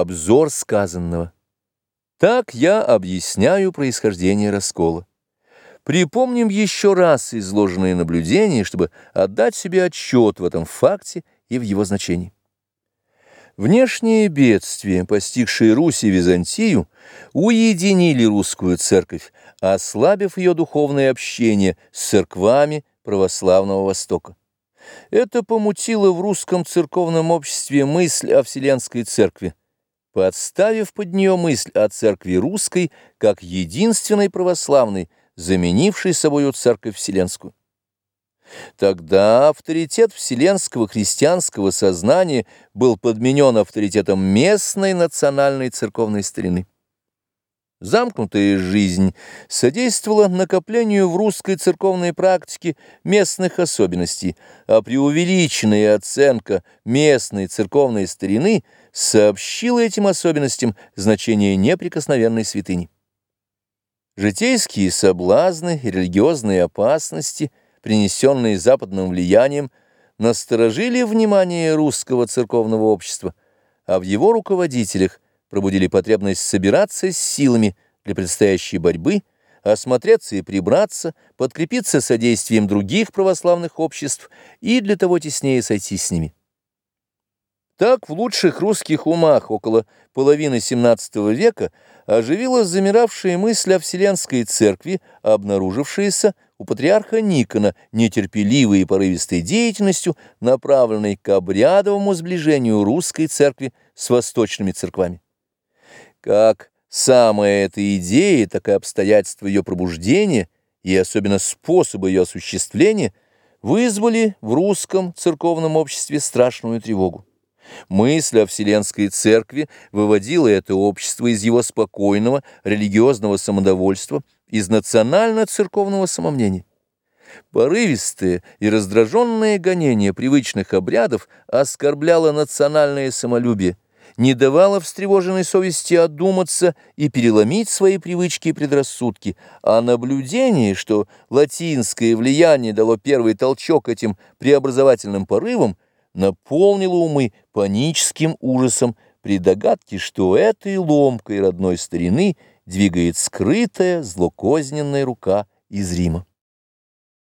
Обзор сказанного. Так я объясняю происхождение раскола. Припомним еще раз изложенные наблюдения, чтобы отдать себе отчет в этом факте и в его значении. Внешние бедствия, постигшие Русь и Византию, уединили русскую церковь, ослабив ее духовное общение с церквами православного Востока. Это помутило в русском церковном обществе мысль о Вселенской Церкви, подставив под нее мысль о церкви русской как единственной православной, заменившей собою церковь вселенскую. Тогда авторитет вселенского христианского сознания был подменен авторитетом местной национальной церковной старины. Замкнутая жизнь содействовала накоплению в русской церковной практике местных особенностей, а преувеличенная оценка местной церковной старины сообщила этим особенностям значение неприкосновенной святыни. Житейские соблазны и религиозные опасности, принесенные западным влиянием, насторожили внимание русского церковного общества, а в его руководителях пробудили потребность собираться с силами для предстоящей борьбы, осмотреться и прибраться, подкрепиться содействием других православных обществ и для того теснее сойти с ними. Так в лучших русских умах около половины XVII века оживилась замиравшая мысль о Вселенской Церкви, обнаружившаяся у патриарха Никона нетерпеливой и порывистой деятельностью, направленной к обрядовому сближению русской церкви с восточными церквами. Как самая эта идея, так и обстоятельства ее пробуждения и особенно способы ее осуществления вызвали в русском церковном обществе страшную тревогу. Мысль о Вселенской Церкви выводила это общество из его спокойного религиозного самодовольства, из национально-церковного самомнения. Порывистое и раздраженное гонение привычных обрядов оскорбляло национальное самолюбие, не давала встревоженной совести одуматься и переломить свои привычки и предрассудки, а наблюдение, что латинское влияние дало первый толчок этим преобразовательным порывам, наполнило умы паническим ужасом при догадке, что этой ломкой родной старины двигает скрытая злокозненная рука из Рима.